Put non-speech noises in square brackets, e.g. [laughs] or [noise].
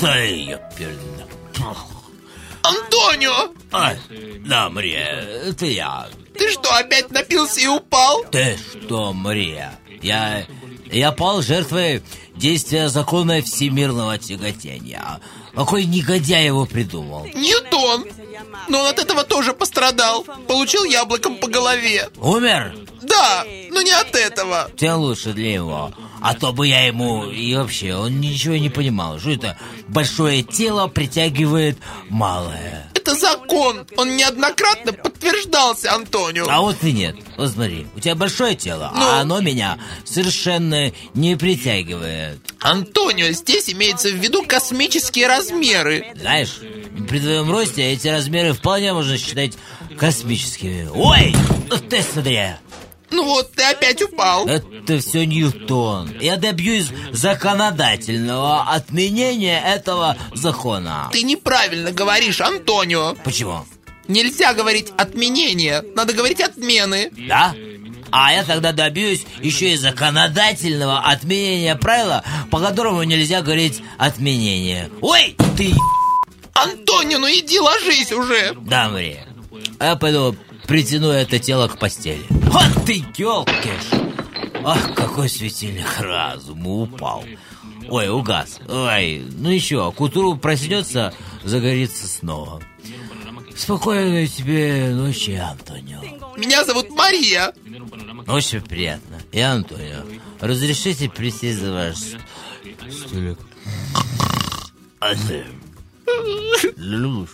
то ёперно. Антонио! А, да, Мария, это я. Ты что, опять напился и упал? Ты что, Мария? Я... Я пал жертвой действия закона всемирного тяготения. Какой негодяй его придумал? Ньютон! Но он от этого тоже пострадал. Получил яблоком по голове. Умер? Да, но не от этого. Тем лучше для него. А то бы я ему... И вообще, он ничего не понимал. Что это большое тело притягивает малое. Это закон. Он неоднократно подтверждался, Антонио. А вот и нет. Вот смотри, у тебя большое тело, Ну? а оно меня совершенно не притягивает. Антонио, здесь имеется в виду космические размеры. Знаешь, при твоем росте эти размеры вполне можно считать космическими. Ой, ты смотри, Ну вот, ты опять упал. это все Ньютон. Я добьюсь законодательного отменения этого закона. Ты неправильно говоришь, Антонио. Почему? Нельзя говорить отменение, надо говорить отмены. Да? А я тогда добьюсь еще и законодательного отменения правила, по которому нельзя говорить отменение. Ой, ты... Антонио, ну иди ложись уже. Да, Мария. Я пойду притяну это тело к постели. Вот ты, елкиш! Ах, какой светильник разума упал. Ой, угас. Ой, ну еще, к утру проснется, загорится снова. Спокойной тебе ночи, Антонио. Меня зовут Мария. Очень приятно. Я Антонио. Разрешите присесть за ваш столик? [laughs] А? Люблю.